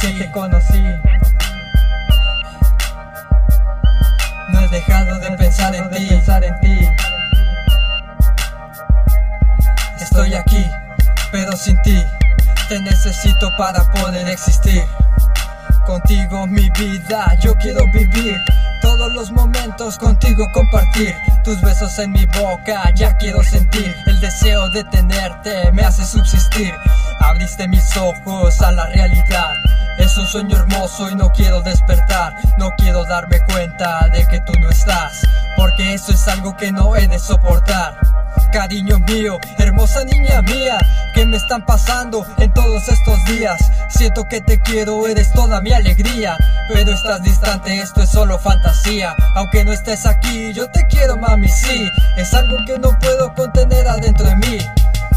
sí te conocí. No he dejado de pensar en ti. Estoy aquí, pero sin ti te necesito para poder existir. Contigo mi vida, yo quiero vivir. Todos los momentos contigo compartir. Tus besos en mi boca, ya quiero sentir. El deseo de tenerte me hace subsistir. Abriste mis ojos a la realidad. Es un sueño hermoso y no quiero despertar. No quiero darme cuenta de que tú no estás. Porque eso es algo que no he de soportar. Cariño mío, hermosa niña mía, ¿qué me están pasando en todos estos días? Siento que te quiero, eres toda mi alegría, pero estás distante, esto es solo fantasía. Aunque no estés aquí, yo te quiero, mami, sí. Es algo que no puedo contener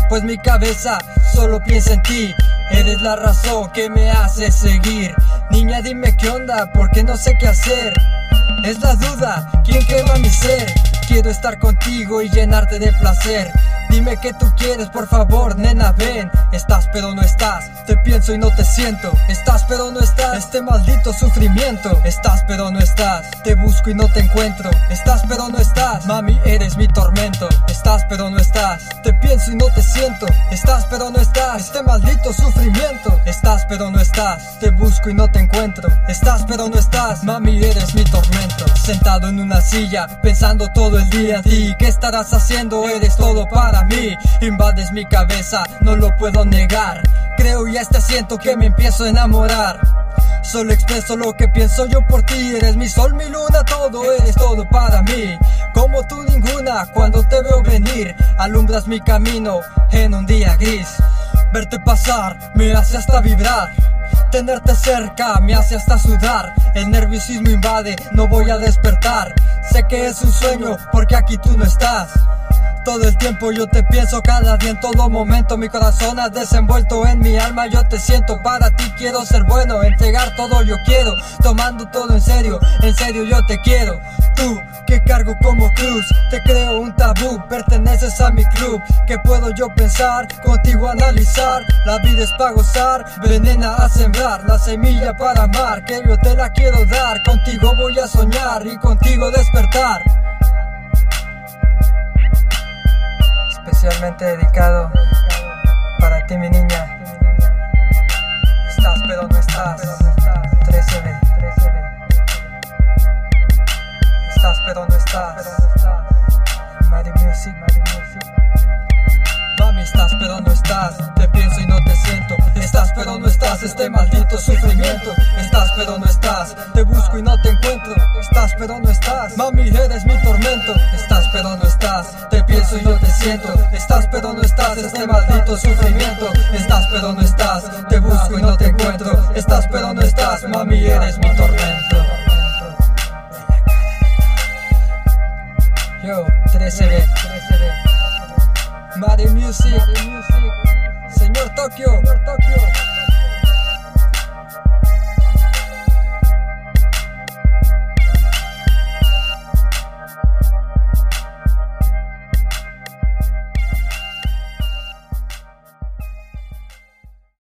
pues mi cabeza solo piensa en ti. Eres la razón que me hace seguir. Niña, dime qué onda, porque no sé qué hacer. Es la duda, ¿quién quema mi ser? Quiero estar contigo y llenarte de placer. Dime que tú quieres, por favor, nena, ven. Estás pero no estás, te pienso y no te siento. Estás pero no estás, este maldito sufrimiento. Estás pero no estás, te busco y no te encuentro. Estás pero no estás, mami, eres mi tormento. Estás pero no estás, te pienso y no te siento. Estás pero no estás, este maldito sufrimiento. Estás pero no estás, te busco y no te encuentro. Estás pero no estás, mami, eres mi tormento. Sentado en una silla, pensando todo el día en ti. ¿Qué estarás haciendo? Eres todo para mí. Invades mi cabeza, no lo puedo negar. Creo y hasta siento que me empiezo a enamorar. Solo expreso lo que pienso yo por ti. Eres mi sol, mi luna, todo eres todo para mí. Como tú ninguna, cuando te veo venir, alumbras mi camino en un día gris. Verte pasar me hace hasta vibrar. Tenerte cerca me hace hasta sudar. El nerviosismo invade, no voy a despertar. Sé que es un sueño porque aquí tú no estás. Todo el tiempo yo te pienso cada día en todo momento Mi corazón ha desenvuelto en mi alma Yo te siento para ti quiero ser bueno Entregar todo yo quiero Tomando todo en serio En serio yo te quiero Tú que cargo como cruz Te creo un tabú Perteneces a mi club ¿Qué puedo yo pensar? Contigo analizar La vida es para gozar Venena a sembrar La semilla para amar Que yo te la quiero dar Contigo voy a soñar Y contigo despertar especialmente dedicado para ti mi niña. Estás pero no estás. 13B. Estás pero no estás. Mary Music. Mami, estás pero no estás. Te pienso y no te siento. Estás pero no estás. Este maldito sufrimiento. Estás pero no estás. Te busco y no te encuentro. Estás pero no estás. Mami, eres mi tormento. Estás pero no estás. Te pienso y no te siento. Estás pero no estás. Este maldito sufrimiento. Estás pero no estás. Te busco y no te encuentro. Estás pero no estás. Mami, eres mi tormento. Yo, 13B. Mari Music. Señor Tokio.